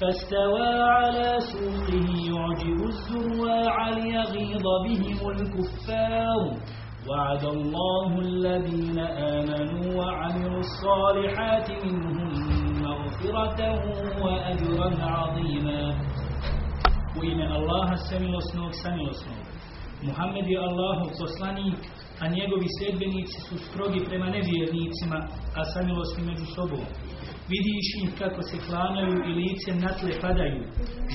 فاستوى على سوقه يعجب الزروع ليغيظ بهم الكفار. وعد الله الذين آمنوا وعملوا الصالحات منهم مغفرة وأجرا عظيما. وإن الله السميع الصنوك سميع الصنوك محمد الله القسلانيك a njegovi sedbenici su strogi prema nevjernicima, a samilosni među sobom. Vidiš ih kako se klanjaju i licem na tle padaju,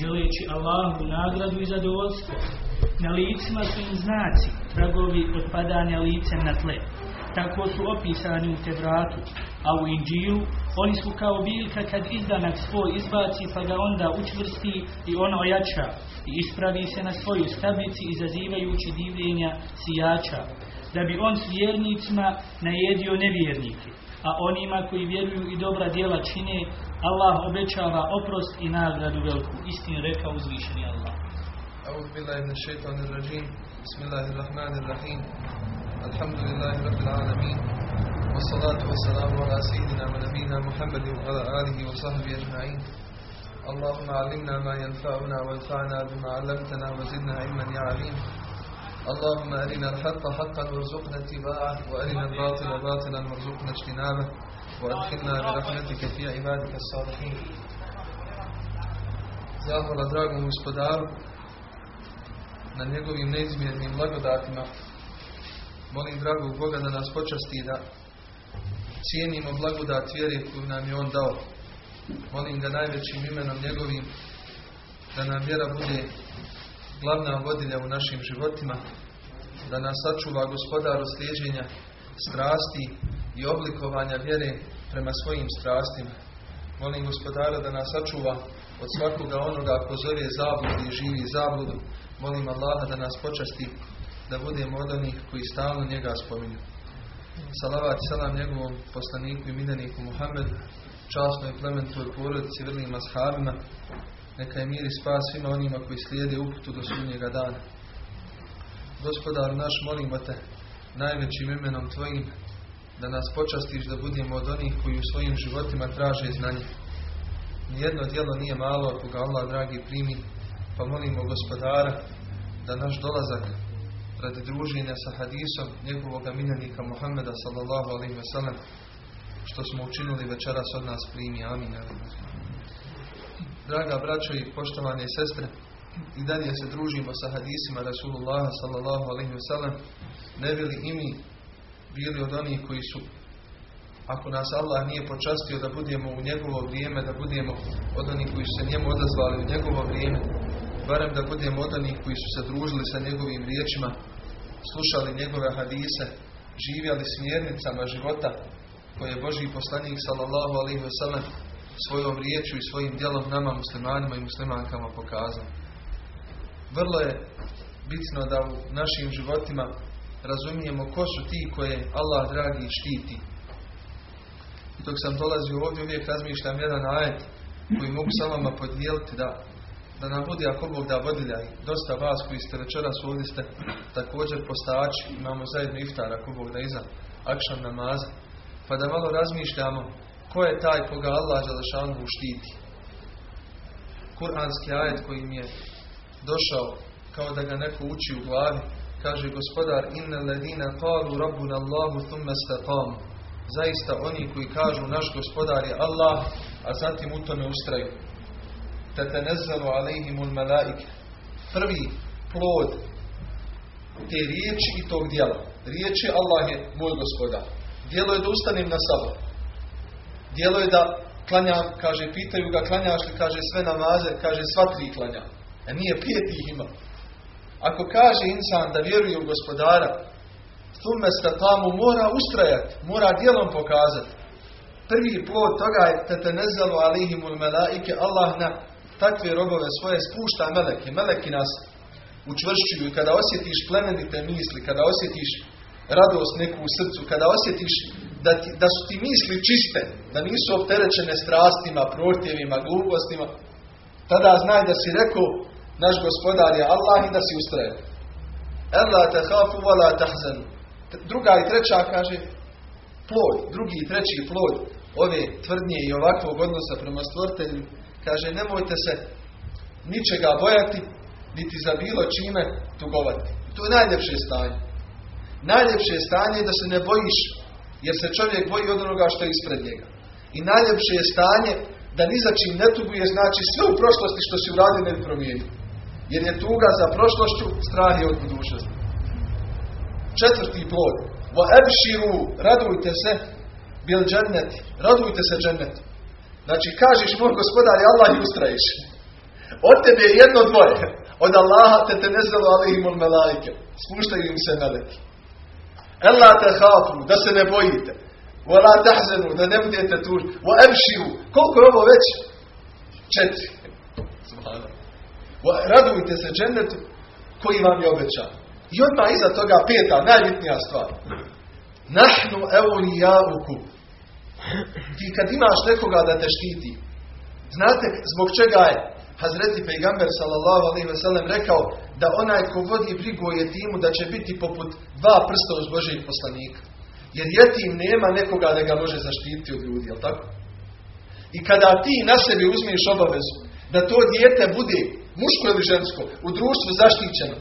želeći Allahu nagradu i zadovoljstvo. Na licima su im znaci, tragovi od padanja licem na tle. Tako su opisani u Tevratu, a u Inđilu oni su kao biljka kad izdanak svoj izbaci pa ga onda učvrsti i ono ojača i ispravi se na svojoj stablici izazivajući divljenja sijača, da bi on s vjernicima najedio nevjernike a onima koji vjeruju i dobra djela čine, Allah obećava oprost i nagradu veliku. Istin reka uzvišeni Allah. أعوذ بالله من الشيطان الرجيم بسم الله الرحمن الرحيم الحمد لله رب العالمين والصلاة والسلام على سيدنا ونبينا محمد وعلى آله وصحبه أجمعين اللهم علمنا ما ينفعنا وانفعنا بما علمتنا وزدنا علما يا عليم اللهم أرنا الحق حقا وارزقنا اتباعه وأرنا الباطل باطلا وارزقنا اجتنابه وأدخلنا برحمتك في عبادك الصالحين Zahvala dragom gospodaru na njegovim neizmjernim blagodatima. Molim dragog Boga da nas počasti da cijenimo blagodat vjere koju nam je On dao. Molim ga najvećim imenom njegovim da nam vjera bude glavna vodilja u našim životima, da nas sačuva gospodar od slijeđenja strasti i oblikovanja vjere prema svojim strastima. Molim gospodara da nas sačuva od svakoga onoga ko zove zabludu i živi zabludu. Molim Allaha da nas počasti da budemo od onih koji stalno njega spominju. Salavat i salam njegovom poslaniku i mileniku Muhammedu, časnoj plementoj porodici, vrlim ashabima, neka je mir i spas svima onima koji slijede uputu do sudnjega dana. Gospodar naš, molimo te najvećim imenom Tvojim da nas počastiš da budemo od onih koji u svojim životima traže znanje. Nijedno djelo nije malo ako ga Allah dragi primi, pa molimo gospodara da naš dolazak radi druženja sa hadisom njegovoga miljenika Muhammeda sallallahu alaihi wa sallam što smo učinili večeras od nas primi. Amin. Draga braćo i poštovane sestre, i dalje se družimo sa hadisima Rasulullah sallallahu alaihi wa sallam, ne bili i mi bili od onih koji su, ako nas Allah nije počastio da budemo u njegovo vrijeme, da budemo od onih koji su se njemu odazvali u njegovo vrijeme, barem da budemo od onih koji su se družili sa njegovim riječima, slušali njegove hadise, živjeli smjernicama života koje je Božji poslanik sallallahu alaihi wa sallam svojom riječju i svojim djelom nama muslimanima i muslimankama pokazao. Vrlo je bitno da u našim životima razumijemo ko su ti koje Allah dragi štiti. I dok sam dolazio ovdje uvijek razmišljam jedan ajet koji mogu sa vama podijeliti da, da nam bude ako Bog da vodilja i dosta vas koji ste večeras ovdje ste također postači, imamo zajedno iftar ako Bog da iza akšan namaza. Pa da malo razmišljamo ko je taj koga Allah Želešanu štiti. Kur'anski ajet koji mi je došao kao da ga neko uči u glavi, kaže gospodar inna ledina qalu rabbuna Allahu thumma staqamu. Zaista oni koji kažu naš gospodar je Allah, a zatim u tome ustraju. Tatanazzalu alejhimul malaike. Prvi plod te riječi i tog dijela. Riječi Allah je moj gospodar. Dijelo je da ustanem na sabor. Dijelo je da klanjam, kaže, pitaju ga, klanjaš li, kaže, sve namaze, kaže, sva tri klanja. A nije pet ih ima. Ako kaže insan da vjeruje u gospodara, thumme tamo mora ustrajati, mora dijelom pokazati. Prvi plod toga je tetenezelu alihimul melaike, Allah na takve robove svoje spušta meleki. Meleki nas učvršćuju kada osjetiš plemenite misli, kada osjetiš radost neku u srcu, kada osjetiš da, ti, da su ti misli čiste, da nisu opterećene strastima, protjevima, glupostima, tada znaj da si rekao naš gospodar je Allah i da si ustrajen. Ela te hafu vala tahzan. Druga i treća kaže plod, drugi i treći plod ove tvrdnje i ovakvog odnosa prema stvoritelju, kaže nemojte se ničega bojati, niti za bilo čime tugovati. To je najljepše stanje. Najljepše stanje je da se ne bojiš, jer se čovjek boji od onoga što je ispred njega. I najljepše je stanje da ni za čim ne tuguje, znači sve u prošlosti što si uradio ne bi promijenio. Jer je tuga za prošlošću, strah od budućnosti. Četvrti plod. Wa ebširu, radujte se, bil dženneti, radujte se džennetu. Znači, kažeš, moj gospodar Allah i ustraješ. Od tebe je jedno dvoje. Od Allaha te te nezelo alihimul melajke. Spuštaju im se meleki. Ela te hafu, da se ne bojite. Wa la tahzenu, da ne budete tužni. Wa ebširu, koliko je ovo već? Četiri. Radujte se džennetu koji vam je obećan. I odmah iza toga peta, najbitnija stvar. Nahnu eulijauku. Ti kad imaš nekoga da te štiti, znate zbog čega je Hazreti Pejgamber sallallahu alaihi ve sellem rekao da onaj ko vodi brigu o jetimu da će biti poput dva prsta uz Božijeg poslanika. Jer jetim nema nekoga da ga može zaštititi od ljudi, jel tako? I kada ti na sebi uzmiješ obavezu da to dijete bude muško ili žensko, u društvu zaštićeno,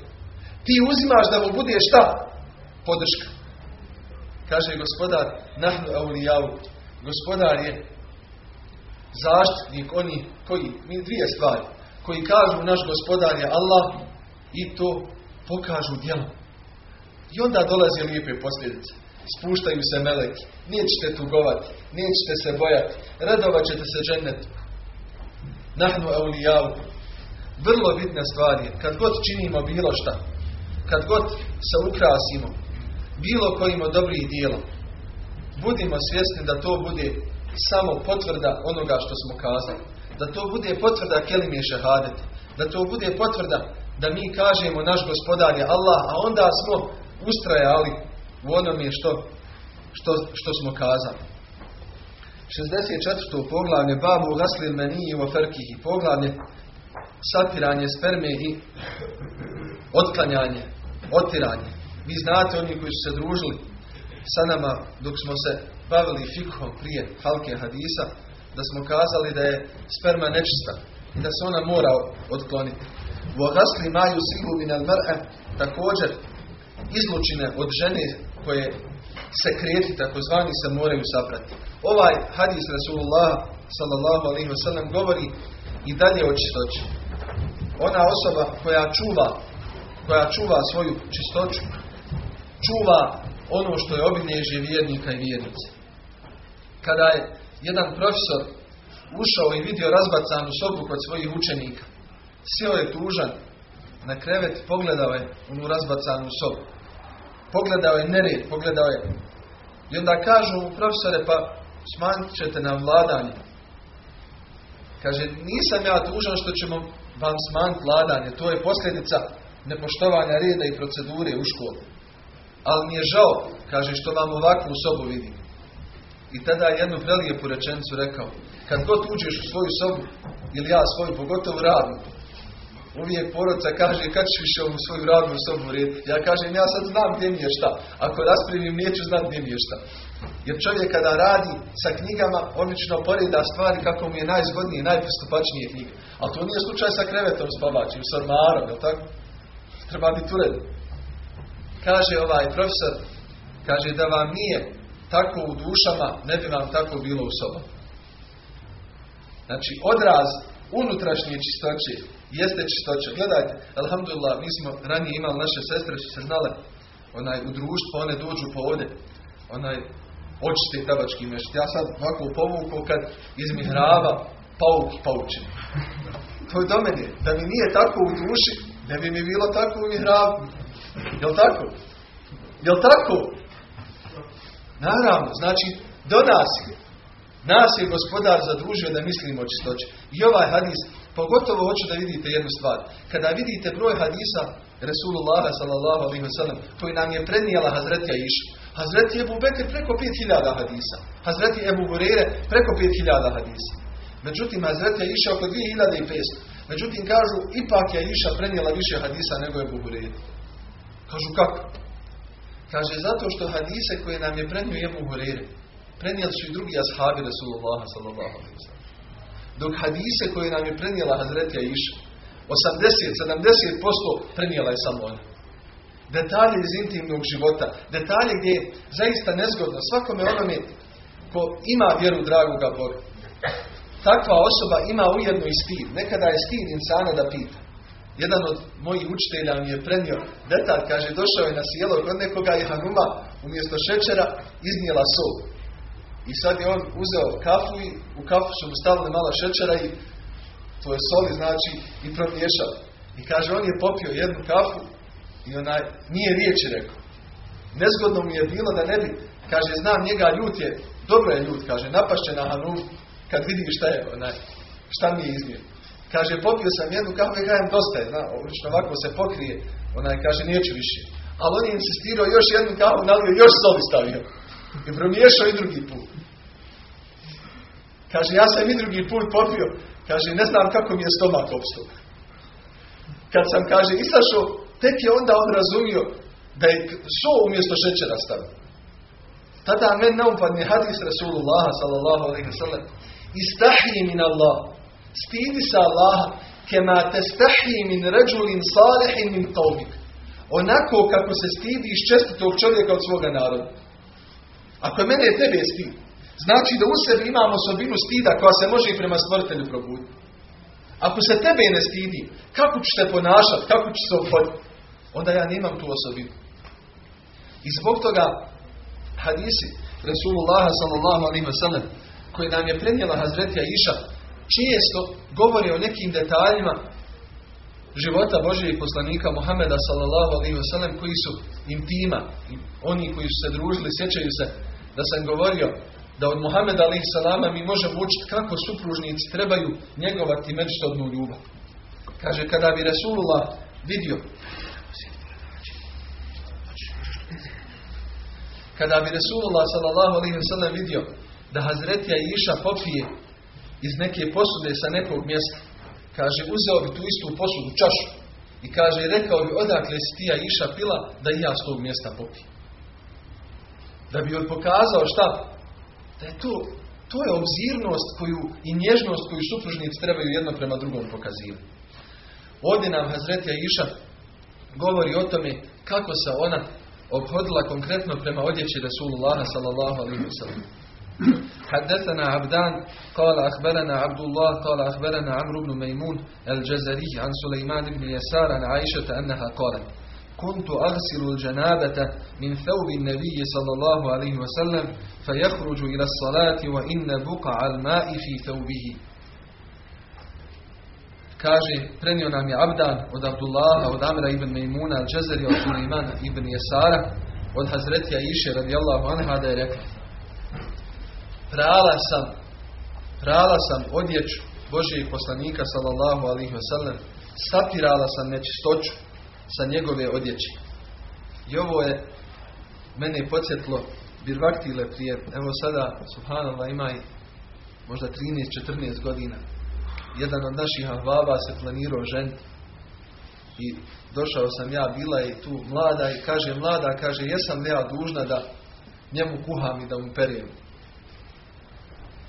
ti uzimaš da mu bude šta? Podrška. Kaže gospodar, nahnu aulijavu. Gospodar je zaštitnik oni koji, mi dvije stvari, koji kažu naš gospodar je Allah i to pokažu djelom. I onda dolaze lijepe posljedice. Spuštaju se meleki. Nećete tugovati. Nećete se bojati. Radovat ćete se džennetu. Nahnu aulijavu. Vrlo bitna stvar je, kad god činimo bilo šta, kad god se ukrasimo, bilo kojim od dobrih dijela, budimo svjesni da to bude samo potvrda onoga što smo kazali. Da to bude potvrda kelime šehadet. Da to bude potvrda da mi kažemo naš gospodar je Allah, a onda smo ustrajali u onome što, što, što smo kazali. 64. poglavlje Babu Gaslil Meniji u Ferkihi. Poglavlje satiranje sperme i otklanjanje, otiranje. Vi znate oni koji su se družili sa nama dok smo se bavili fikhom prije halke hadisa, da smo kazali da je sperma nečista i da se ona mora otkloniti. U ogasli maju silu minal mr'e također izlučine od žene koje se kreti, takozvani se moraju saprati. Ovaj hadis Rasulullah sallallahu alaihi wa sallam govori i dalje o čistoći. Ona osoba koja čuva, koja čuva svoju čistoću, čuva ono što je obilježje vjernika i vjernice. Kada je jedan profesor ušao i vidio razbacanu sobu kod svojih učenika, sjeo je tužan na krevet, pogledao je onu razbacanu sobu. Pogledao je nered, pogledao je. I onda kažu mu, profesore, pa smanjit ćete nam vladanje. Kaže, nisam ja tužan što ćemo vam smanjiti vladanje. To je posljedica nepoštovanja reda i procedure u školi. Ali mi je žao, kaže, što vam ovakvu sobu vidim. I tada je jednu prelijepu rečenicu rekao, kad god uđeš u svoju sobu, ili ja svoju, pogotovo radnu, uvijek porodca kaže, kad ćeš više u svoju radnu sobu red? Ja kažem, ja sad znam gdje mi je šta. Ako raspravim, neću znati gdje mi je šta. Jer čovjek kada radi sa knjigama, obično poreda stvari kako mu je najzgodnije i najpristupačnije knjige. Ali to nije slučaj sa krevetom spavačim, s ormarom, je tako? Treba biti uredno. Kaže ovaj profesor, kaže da vam nije tako u dušama, ne bi vam tako bilo u sobama. Znači, odraz unutrašnje čistoće jeste čistoća. Gledajte, alhamdulillah, mi smo ranije imali naše sestre su se znale onaj, u društvu, one dođu po ovdje, onaj, očiste tabački mešt. Ja sad ovako povuku kad iz mihrava pauk pauče. To je do mene. Da mi nije tako u duši, ne bi mi bilo tako u mihravu. Jel tako? Jel tako? Naravno, znači, do nas je. Nas je gospodar zadružio da mislimo o čistoći. I ovaj hadis, pogotovo hoću da vidite jednu stvar. Kada vidite broj hadisa Resulullah sallallahu alaihi wasallam koji nam je prenijela Hazretija Iša. Hazreti Ebu Bekr preko 5000 hadisa. Hazreti Ebu Hurere preko 5000 hadisa. Međutim, Hazreti je išao oko 2500. Međutim, kažu, ipak je Iša prenijela više hadisa nego Ebu Hurere. Kažu, kako? Kaže, zato što hadise koje nam je prenio Ebu Hurere, prenijeli su i drugi ashabi Rasulullah sallallahu alaihi. Dok hadise koje nam je prenijela Hazretija Iša, 80-70% prenijela je samo ona. Detalje iz intimnog života, detalje gdje je zaista nezgodno svakome onome ko ima vjeru dragoga Boga. Takva osoba ima ujedno i stid. Nekada je stid insana da pita. Jedan od mojih učitelja mi je prenio detalj, kaže, došao je na sjelo kod nekoga i Hanuma umjesto šećera iznijela sol. I sad je on uzeo kafu i u kafu su mu stavili malo šećera i to je soli znači i promiješao. I kaže, on je popio jednu kafu i onaj, nije riječi rekao. Nezgodno mi je bilo da ne bi, kaže, znam njega ljut je, dobro je ljut, kaže, napašće na Hanum kad vidi šta je, onaj, šta mi je iznio. Kaže, popio sam jednu kafu i kažem, dosta je, obično ovako se pokrije, onaj, kaže, neću više. Ali on je insistirao još jednu kafu, nalio, još soli stavio. I promiješao i drugi put. Kaže, ja sam i drugi put popio, kaže, ne znam kako mi je stomak opstao. Kad sam, kaže, isašao, tek je onda on razumio da je so umjesto šećera stavio. Tada men ne upadne hadis Rasulullah sallallahu alaihi sallam. Istahji min Allah. Stidi se Allaha kema testahji min ređulin salihin min qavmik. Onako kako se stidi iz čestitog čovjeka od svoga naroda. Ako je mene tebe stid, znači da u sebi imamo osobinu stida koja se može i prema stvrtelju probuditi. Ako se tebe ne stidi, kako ćeš te ponašati, kako ćeš se obhoditi? Onda ja nemam tu osobinu. I zbog toga hadisi Rasulullah sallallahu alaihi wa koji nam je prenijela Hazretija Iša često govori o nekim detaljima života Božijeg poslanika Muhameda sallallahu alaihi wa sallam koji su intima oni koji su se družili sjećaju se da sam govorio da od Muhameda alaihi salama mi možemo učiti kako supružnici trebaju njegovati međusobnu ljubav. Kaže, kada bi Rasulullah vidio kada bi Resulullah sallallahu alaihi wa sallam vidio da Hazretija Iša popije iz neke posude sa nekog mjesta, kaže, uzeo bi tu istu posudu, čašu, i kaže, rekao bi, odakle si tija Iša pila, da i ja s tog mjesta popijem. Da bi joj pokazao šta? Da je to, to je obzirnost koju, i nježnost koju supružnici trebaju jedno prema drugom pokazivati. Ovdje nam Hazretija Iša govori o tome kako se ona obhodila konkretno prema odjeći Rasulullah sallallahu alaihi wa. حدثنا عبدان قال أخبرنا عبد الله قال أخبرنا عمرو بن ميمون الجزري عن سليمان بن يسار عن عائشة أنها قالت كنت أغسل الجنابة من ثوب النبي صلى الله عليه وسلم فيخرج إلى الصلاة وإن بقع الماء في ثوبه. Kaže, prenio nam je Abdan od Abdullaha, od Amra ibn Mejmuna, al Džezeri, od Suleimana ibn Jesara, od Hazretija Iše radijallahu anha da je rekla prala sam prala sam odjeću Božijeg poslanika sallallahu alaihi wasallam satirala sam nečistoću sa njegove odjeće. I ovo je mene podsjetlo birvaktile prije, evo sada, subhanallah, ima i možda 13-14 godina jedan od naših ahbaba se planirao ženiti. I došao sam ja, bila je tu mlada i kaže, mlada, kaže, jesam ja dužna da njemu kuham i da mu perijem.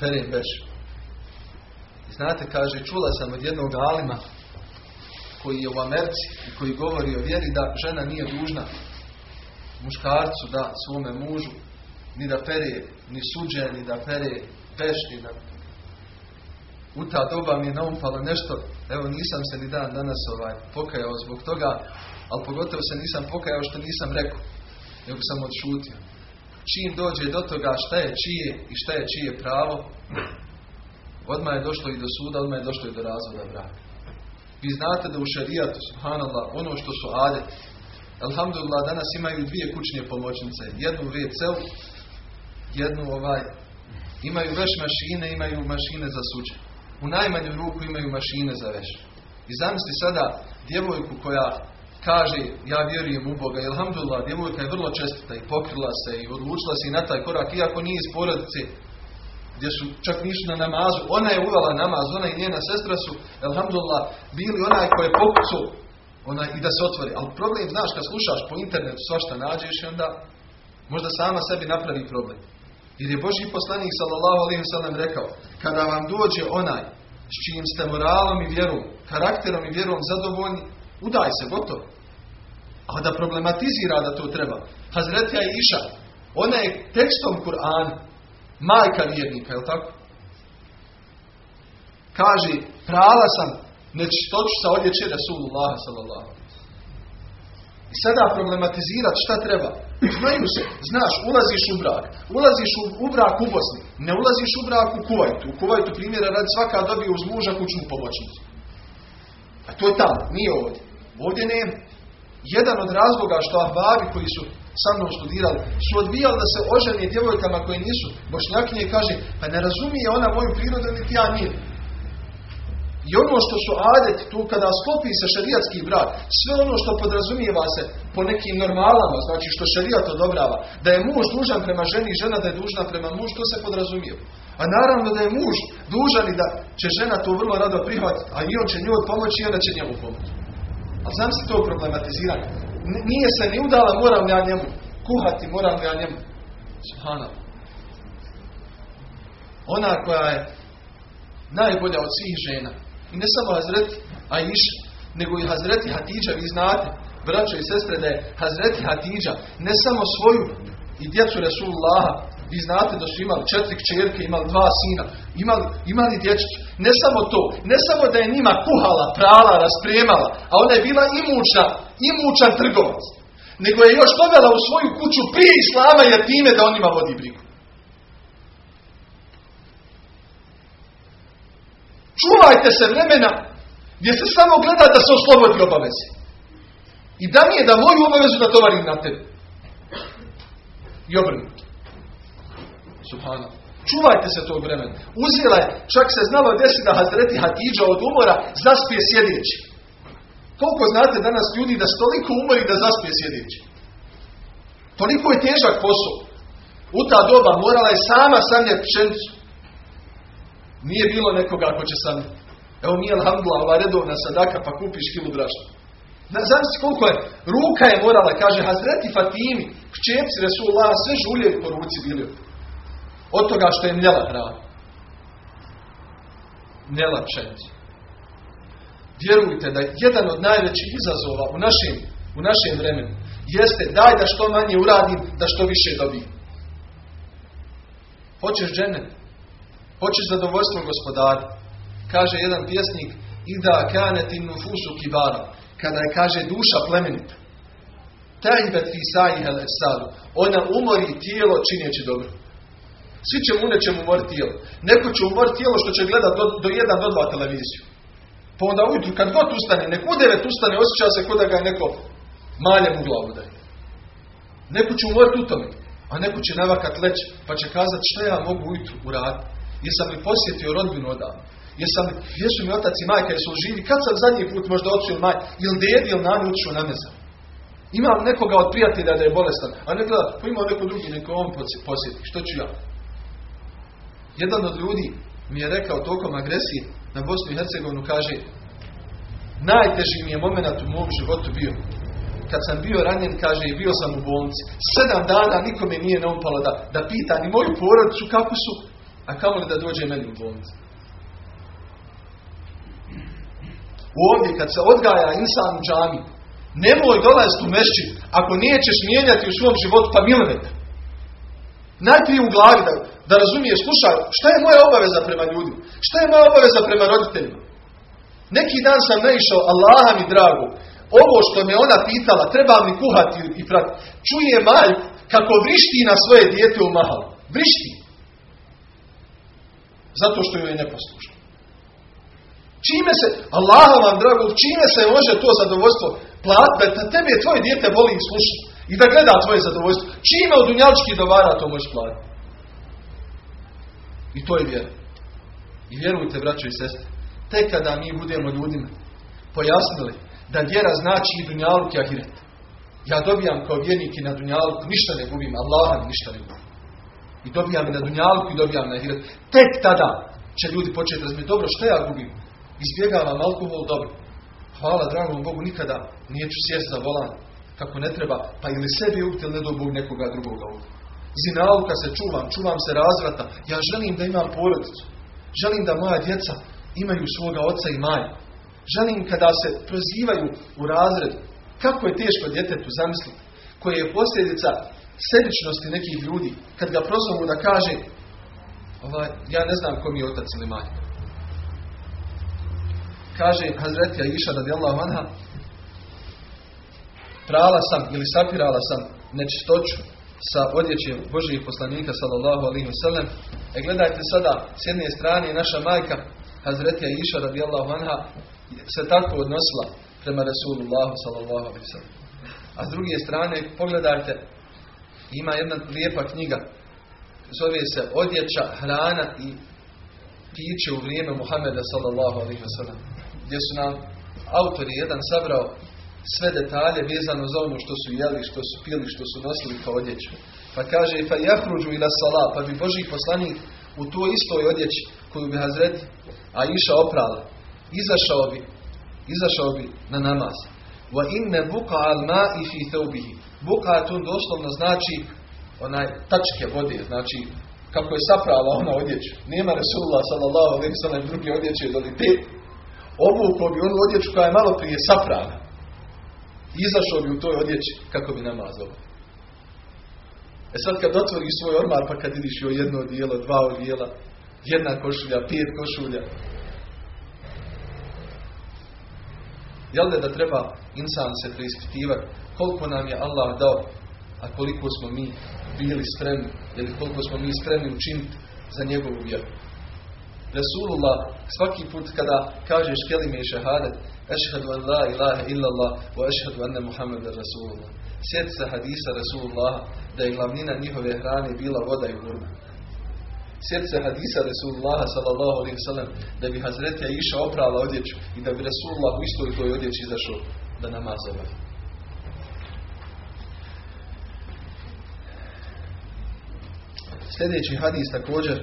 Perijem beš. I znate, kaže, čula sam od jednog alima koji je u Americi i koji govori o vjeri da žena nije dužna muškarcu da svome mužu ni da perije, ni suđe, ni da perije peš, ni da u ta doba mi je naumpalo nešto, evo nisam se ni dan danas ovaj pokajao zbog toga, ali pogotovo se nisam pokajao što nisam rekao, nego sam odšutio. Čim dođe do toga šta je čije i šta je čije pravo, odmah je došlo i do suda, odmah je došlo i do razvoda braka. Vi znate da u šarijatu, subhanallah, ono što su adet, alhamdulillah, danas imaju dvije kućne pomoćnice, jednu wc jednu ovaj, imaju veš mašine, imaju mašine za suđe u najmanju ruku imaju mašine za veš. I zamisli sada djevojku koja kaže ja vjerujem u Boga, alhamdulillah, djevojka je vrlo čestita i pokrila se i odlučila se i na taj korak, iako nije iz porodice gdje su čak nisu na namazu, ona je uvela namaz, ona i njena sestra su, alhamdulillah, bili onaj koji je pokucao onaj, i da se otvori. Ali problem, znaš, kad slušaš po internetu svašta nađeš i onda možda sama sebi napravi problem. Jer je Boži poslanik sallallahu alaihi sallam rekao, kada vam dođe onaj s čijim ste moralom i vjerom, karakterom i vjerom zadovoljni, udaj se, gotovo. A da problematizira da to treba. Hazretja je iša. Ona je tekstom Kur'ana. Majka vjernika, je tako? Kaže, prala sam nečistoću sa odjeće Rasulullah sallallahu I sada problematizirati šta treba. Znaju se, znaš, ulaziš u brak. Ulaziš u, u brak u Bosni. Ne ulaziš u brak u Kuvajtu. U Kuvajtu primjera radi svaka dobije uz muža kućnu pomoćnicu. A to je tamo, nije ovdje. Ovdje ne. Jedan od razloga što ahbabi koji su sa mnom studirali, su odbijali da se oženi djevojkama koje nisu bošnjakinje kaže, pa ne razumije ona moju prirodu, niti ja nije. I ono što su adet tu kada sklopi se šerijatski brak, sve ono što podrazumijeva se po nekim normalama, znači što šerijat odobrava, da je muž dužan prema ženi žena da je dužna prema mužu, to se podrazumijeva. A naravno da je muž dužan i da će žena to vrlo rado prihvatiti, a i on će njoj pomoći i ona će njemu pomoći. A znam se to problematizirati. Nije se ni udala, moram ja njemu. Kuhati, moram ja njemu. Subhana. Ona koja je najbolja od svih žena. I ne samo Hazreti Aisha, nego i Hazreti Hatidža. Vi znate, braćo i sestre, da je Hazreti Hatidža ne samo svoju i djecu Resulullaha, vi znate da su imali četiri kćerke, imali dva sina, imali, imali dječki. Ne samo to, ne samo da je njima kuhala, prala, raspremala, a ona je bila imućna, imućan trgovac. Nego je još dovela u svoju kuću prije Islama jer time da on njima vodi brigu. Čuvajte se vremena gdje se samo gleda da se oslobodi obaveze. I da mi je da moju obavezu da tovarim na tebi. I obrnuti. Subhano. Čuvajte se tog vremena. Uzela je, čak se znalo desi da Hazreti Hatidža od umora zaspije sjedeći. Koliko znate danas ljudi da stoliko umori da zaspije sjedeći? Toliko je težak posao. U ta doba morala je sama sanjati pšenicu. Nije bilo nekoga ako će sanjati. Evo mi je alhamdulillah ova redovna sadaka pa kupiš kilu brašna. Zamisli koliko je, ruka je morala, kaže Hazreti Fatimi, kćepci Resulullah, sve žulje po ruci bili. Od toga što je mljela hrana. Mljela pšenicu. Vjerujte da jedan od najvećih izazova u našem, u našem vremenu jeste daj da što manje uradim, da što više dobijem. Hoćeš džene? Hoćeš zadovoljstvo gospodara? Kaže jedan pjesnik Ida kaneti nufusu kibara. Kada je, kaže, duša plemenita. Tajbet fi sajihel sadu. Ona umori tijelo činjeći dobro. Svi će mu nečemu umoriti tijelo. Neko će umoriti tijelo što će gledati do, do jedan, do dva televiziju. Pa onda ujutru, kad god ustane, nek u devet ustane, osjeća se kod da ga je neko maljem u glavu daje. Neko će umoriti u tome, a neko će navakat leć, pa će kazati šta ja mogu ujutru uraditi. Jesam li posjetio rodbinu odavno? Jesam li, gdje su mi otac i majka, jesu živi? Kad sam zadnji put možda otišao maj? Ili djed, ili nani otišao na meza? Imam nekoga od prijatelja da je bolestan, a ne gleda, pa ima neko drugi, neko on posjeti. Što ću ja? Jedan od ljudi mi je rekao tokom agresije na Bosnu i Hercegovinu, kaže najteži mi je moment u mom životu bio. Kad sam bio ranjen, kaže, i bio sam u bolnici. Sedam dana nikome nije naumpalo da, da pita ni moju porodicu kako su, a kamo li da dođe meni u bolnicu. Ovdje, kad se odgaja insan u džami, nemoj dolaziti u mešći ako nećeš mijenjati u svom životu pa milimetar. Najprije u glavi da, da razumiješ, slušaj, šta je moja obaveza prema ljudima? Šta je moja obaveza prema roditeljima? Neki dan sam naišao, Allaha mi drago, ovo što me ona pitala, treba mi kuhati i pratiti. Čuje majku kako vrišti na svoje dijete u mahalu. Vrišti. Zato što joj je neposlušno. Čime se, Allaha vam drago, čime se može to zadovoljstvo platiti, da tebe tvoje dijete voli i sluša i da gleda tvoje zadovoljstvo. Čime od unjalčkih dovara to možeš platiti? I to je vjera. I vjerujte, braćo i sestre, tek kada mi budemo ljudima pojasnili da vjera znači i dunjaluk i ahiret. Ja dobijam kao vjernik i na dunjaluk, ništa ne gubim, Allah ništa ne gubim. I dobijam i na dunjaluk i dobijam na ahiret. Tek tada će ljudi početi razumjeti, dobro, što ja gubim? Izbjegavam alkohol, dobro. Hvala dragom Bogu, nikada nije ću sjest za volan kako ne treba, pa ili sebi ubiti ili ne do nekoga drugoga ubiti. Zinaluka se čuvam, čuvam se razvrata. Ja želim da imam porodicu. Želim da moja djeca imaju svoga oca i majku. Želim kada se prozivaju u razredu. Kako je teško djetetu zamisliti, koje je posljedica sebičnosti nekih ljudi, kad ga prozovu da kaže ovaj, ja ne znam ko mi je otac ili majka. Kaže Hazretija Iša radijallahu anha prala sam ili sapirala sam nečistoću sa odjećem Božijih poslanika sallallahu alaihi wasallam. E gledajte sada, s jedne strane naša majka Hazretija Iša radijallahu anha se tako odnosila prema Rasulullahu sallallahu alaihi wasallam. A s druge strane, pogledajte, ima jedna lijepa knjiga, zove se Odjeća, hrana i piće u vrijeme Muhammeda sallallahu alaihi wasallam. Gdje su nam autori jedan sabrao sve detalje vezano za ono što su jeli, što su pili, što su nosili kao odjeću. Pa kaže, fa jahruđu ila sala, pa bi Boži poslanik u toj istoj odjeći koju bi Hazreti a iša oprala, izašao bi, izašao bi na namaz. Wa inne buka al ma'i fi thawbihi. Buka tu doslovno znači onaj tačke vode, znači kako je saprala ona odjeću. Nema Resulullah sallallahu alejhi ve sellem druge odjeće do te obukao bi onu odjeću koja je malo prije saprana. Izašao bi u toj odjeći kako bi namazao. E sad kad otvoriš svoj ormar, pa kad vidiš joj jedno odijelo, dva odijela, jedna košulja, pet košulja. Jel da treba insan se preispitivati koliko nam je Allah dao, a koliko smo mi bili spremni, ili koliko smo mi spremni učiniti za njegovu vjeru. Resulullah svaki put kada kažeš kelime i šehadet, ešhedu an la ilaha illallah wa ešhedu anne Muhammed Rasulullah. Sjeti se hadisa Rasulullah da je glavnina njihove hrane bila voda i hurma. Sjeti se hadisa Rasulullah sallallahu alaihi sallam da bi Hazretija iša oprala odjeću i da bi Rasulullah u istoj toj odjeći izašao da namaz obavi. Sljedeći hadis također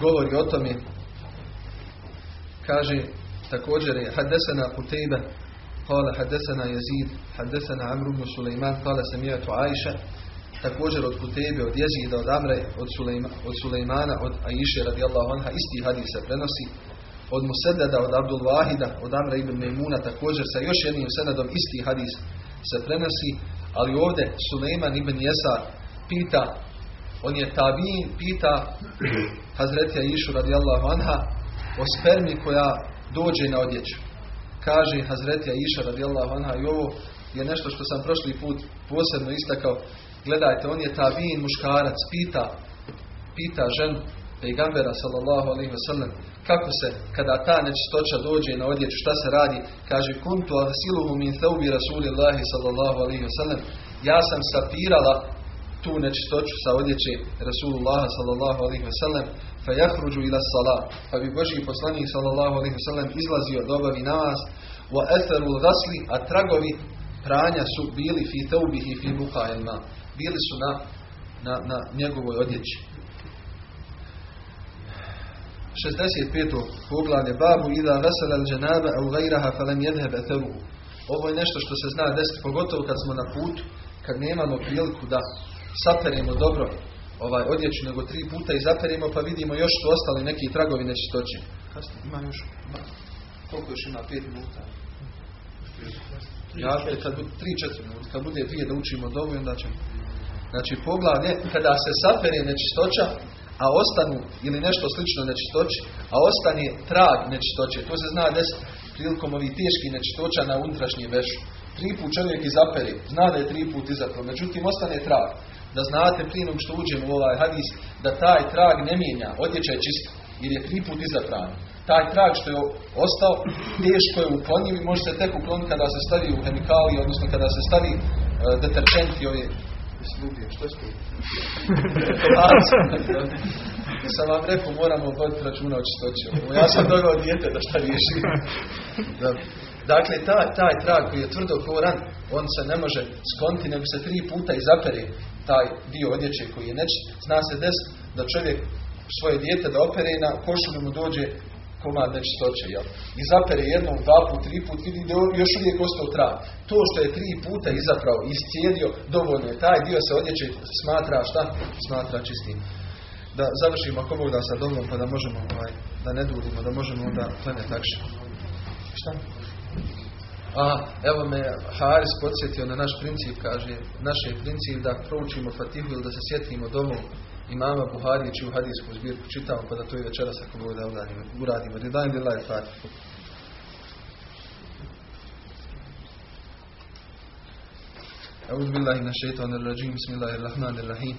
govori o tome kaže također je hadesana Kutejba kala hadesana Jezid hadesana Amr ibn Sulejman kala samijatu Ajša također od Kutejbe, od Jezida, od Amre, od, Sulejma, od Sulejmana, od Ajše radijallahu anha, isti hadis se prenosi, od Musedada, od Abdul Wahida, od Amra ibn Mejmuna, također sa još jednim senadom isti hadis se prenosi, ali ovdje Sulejman ibn Jesar pita, on je tabin, pita Hazretija Išu radijallahu anha o spermi koja dođe na odjeću. Kaže Hazretija Iša radijallahu anha i ovo je nešto što sam prošli put posebno istakao. Gledajte, on je tabin muškarac, pita, pita ženu pejgambera sallallahu alaihi wasallam kako se kada ta nečistoća dođe na odjeću šta se radi kaže kuntu asiluhu min thawbi rasulillahi sallallahu alaihi wasallam ja sam sapirala tu nečistoću sa odjeće Rasulullah sallallahu alaihi wasallam fa jahruđu ila salat pa bi Boži poslanik sallallahu alaihi wasallam izlazio da obavi namaz wa etharu rasli a tragovi pranja su bili fi thawbihi fi buqa'ilma bili su na, na, na njegovoj odjeći 65. poglavlje babu ida vesela al dženaba au gajraha falam jedheb eteru. Ovo je nešto što se zna desiti, pogotovo kad smo na putu, kad nemamo priliku da saperemo dobro ovaj odjeću, nego tri puta i zaperemo, pa vidimo još su ostali neki tragovi nečistoće. Ima još, ima, koliko još ima, pet minuta? Ja, kad bude tri, četiri minuta, kad bude dvije da učimo dobu, onda ćemo. Znači, poglavlje, kada se sapere nečistoća, a ostanu, ili nešto slično nečistoći, a ostane trag nečistoće. To se zna desiti prilikom ovih teških nečistoća na unutrašnjem vešu. Tri put čovjek izapere, zna da je tri put izapro, međutim ostane trag. Da znate prije što uđemo u ovaj hadis, da taj trag ne mijenja, odjeća je čisto, jer je tri put izapran. Taj trag što je ostao, teško je uklonjiv i može se tek ukloniti kada se stavi u hemikaliji, odnosno kada se stavi uh, deterđenti, ove Jesi što ste? sam vam rekao, moramo voditi računa o čistoći. Ja sam dogao dijete da šta riješi. Dakle, taj, taj trag koji je tvrdo koran, on se ne može skonti, nego se tri puta izapere taj dio odjeće koji je nečit. Zna se des da čovjek svoje dijete da opere i na košulju mu dođe komad nečistoće, jel? I zapere jednom, dva put, tri put, vidi da još uvijek ostao trag. To što je tri puta izapravo, iscijedio, dovoljno je. Taj dio se odjeće smatra šta? Smatra čistim. Da završimo ako Bog da sa dobrom pa da možemo, ovaj, da ne duljimo, da možemo onda plene takše. Šta? A, evo me Haris podsjetio na naš princip, kaže, naš je princip da proučimo Fatihu ili da se sjetimo domu imama Buhari čiju hadijsku zbirku čitamo, pa da to i večeras ako bude da uradimo. Ridajem di lajt Fatihu. أعوذ بالله من الشيطان الرجيم بسم الله الرحمن الرحيم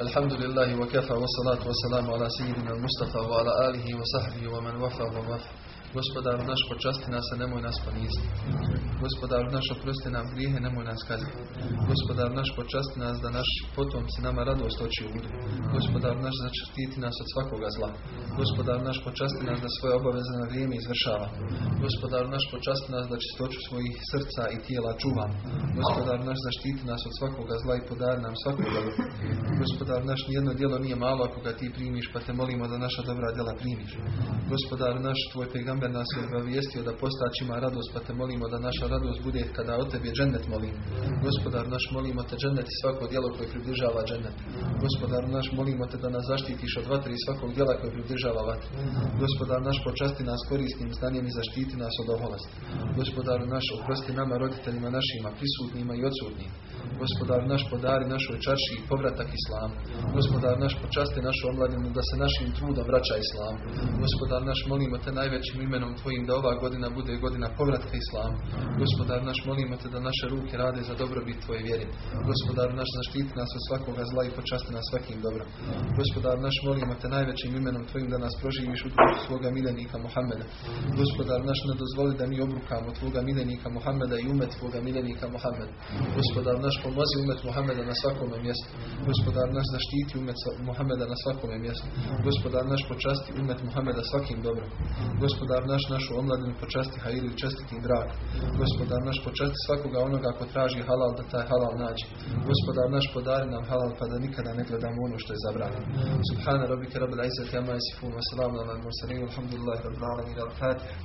الحمد لله وكفى والصلاة والسلام على سيدنا المصطفى وعلى آله وصحبه ومن وفى ووفى Gospodaru naš počasti nas, a nemoj nas poniziti. Gospodaru naš oprosti nam grijehe, nemoj nas kazniti. Gospodaru naš počasti nas da naš potomci nama radost oči budu. Gospodaru naš zaštiti nas od svakoga zla. Gospodaru naš počasti nas da svoje obaveze na vrijeme izvršava. Gospodaru naš počasti nas da čistoću svojih srca i tijela čuvam. Gospodaru naš zaštiti nas od svakoga zla i podari nam svakoga Gospodar naš nijedno djelo nije malo ako ga ti primiš, pa te molimo da naša dobra djela primiš. Gospodar naš, tvoj pegamber Pegamber nas je obavijestio da postačima radost, pa te molimo da naša radost bude kada o tebi džennet molim. Gospodar naš, molimo te džennet i svako djelo koje približava džennet. Gospodar naš, molimo te da nas zaštitiš od vatri i svakog djela koje približava vatri. Gospodar naš, počasti nas korisnim znanjem i zaštiti nas od oholosti. Gospodar naš, oprosti nama, roditeljima našima, prisutnima i odsutnima. Gospodar naš, podari našoj čarši povratak islam. Gospodar naš, počasti našu omladinu da se našim trudom vraća islam. Gospodar naš, molimo te najvećim imenom Tvojim da ova godina bude godina povratka islamu. Gospodar naš, molimo Te da naše ruke rade za dobrobit Tvoje vjere. Gospodar naš, zaštiti nas od svakoga zla i počasti nas svakim dobrom. Gospodar naš, molimo Te najvećim imenom Tvojim da nas proživiš u društvu svoga miljenika Muhammeda. Gospodar naš, ne dozvoli da mi obrukamo Tvoga miljenika Muhammeda i umet Tvoga miljenika Muhammeda. Gospodar naš, pomozi umet Muhammeda na svakome mjestu. Gospodar naš, zaštiti umet Muhammeda na svakome mjestu. Gospodar naš, počasti umet Muhammeda svakim dobrom. Gospodar Gospodar naš našu omladinu počasti hajili čestitim brak. Gospodar naš počasti svakoga onoga ko traži halal da taj halal nađe. Gospodar naš podari nam halal pa da nikada ne gledamo ono što je zabranjeno. Subhana rabbika rabbil izzati amma yasifun wa salamun ala al mursalin walhamdulillahi rabbil alamin. Al-Fatiha.